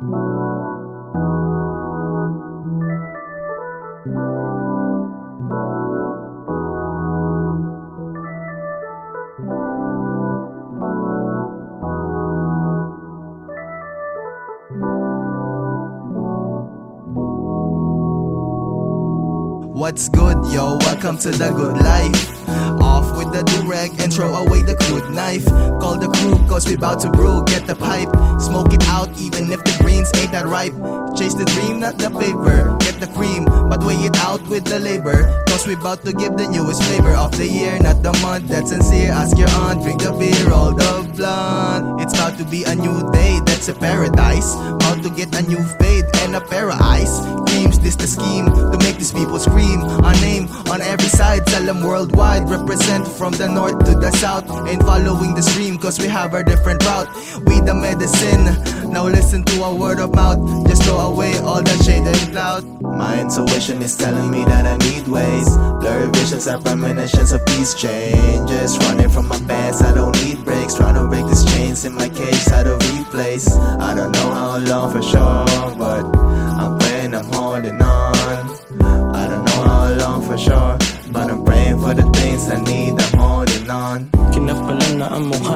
Thank you. What's good, yo? Welcome to the good life. Off with the direct and throw away the crude knife. Call the crew, cause we about to brew. Get the pipe, smoke it out, even if the greens ain't that ripe. Chase the dream, not the paper. Get the cream, but weigh it out with the labor. Cause we about to give the newest flavor of the year, not the month. That's sincere. Ask your aunt, drink the beer, all the blunt. It's about to be a new day, that's a paradise. About to get a new fade and a eyes. Dreams, this the scheme to make these people scream. Our name on every side, tell them worldwide. Represent from the north to the south. Ain't following the stream, cause we have our different route. We the medicine. Now listen to a word of mouth. Just throw away all the shade and cloud. My intuition is telling me that I need ways. Blurry visions are premonitions of these changes. Running from my past, I don't need breaks. Trying to break these chains in my cage, how to replace. I don't know how long for sure, but I'm praying I'm holding on. I don't know how long for sure, but I'm praying for the things I need. I'm holding on. Kinapalan na ang mukha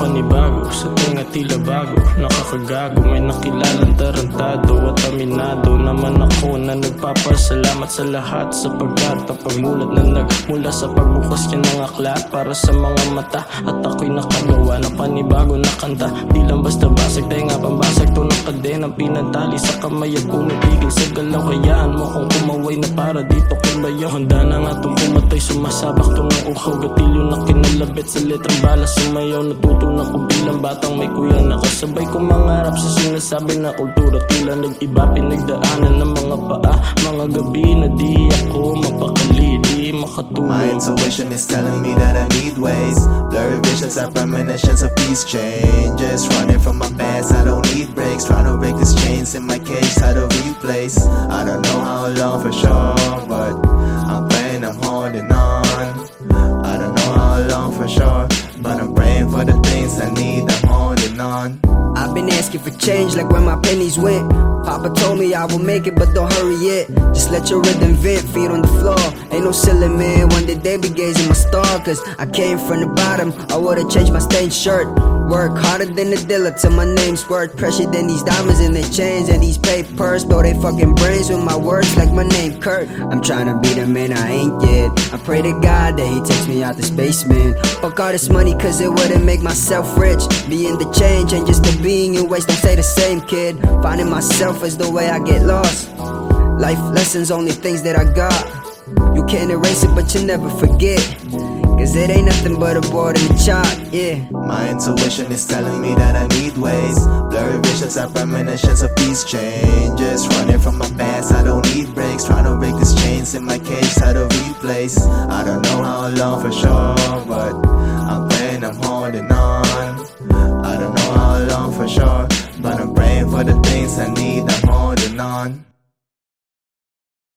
panibago Sa tinga tila bago, nakakagago May nakilalang tarantado at aminado Naman ako na nagpapasalamat sa lahat Sapagkat ang pagmulat na nagmula sa pagbukas niya ng aklat Para sa mga mata at ako'y nakagawa ng panibago na kanta. Di lang basta basag, tayo nga pambasag to ng kadenang pinantali Sa kamay at pumipigil sa galaw. Hayaan mo kung umaway na para dito kay bayaw Handa na nga itong pumatay, sumasabak to ng uhaw Gatilyo na kinalabit sa letrang bala Sumayaw, natutunan ko bilang batang may kuya Nakasabay ko mangarap sa sinasabi na kultura Tila nag-iba, pinagdaanan ng mga paa Mga gabi na di ako mapakali Di My makatulog intuition is telling me that I need ways. Blurry visions are premonitions of these changes. Running from my past, I don't need breaks. Trying to break these chains in my cage, how to replace. I don't know how long for sure, but on. I've been asking for change like where my pennies went. Papa told me I will make it, but don't hurry yet. Just let your rhythm vent, feet on the floor. Ain't no ceiling, man. One day they be gazing my star, cause I came from the bottom. I would've changed my stained shirt. Work harder than the dealer till my name's worth. Pressure than these diamonds and the chains and these papers. Blow they fucking brains with my words like my name Kurt. I'm trying to be the man I ain't yet. I pray to God that he takes me out this basement. Fuck all this money cause it wouldn't make myself rich. Being the change and just the being in ways don't stay the same kid. Finding myself is the way I get lost. Life lessons, only things that I got. You can't erase it, but you never forget. Cause it ain't nothing but a board and a chart, yeah. My intuition is telling me that I need ways. Blurry visions are premonitions of these changes. Running from my past, I don't need breaks. Trying to break these chains in my cage, how to replace. I don't know how long for sure, but I'm sunshine.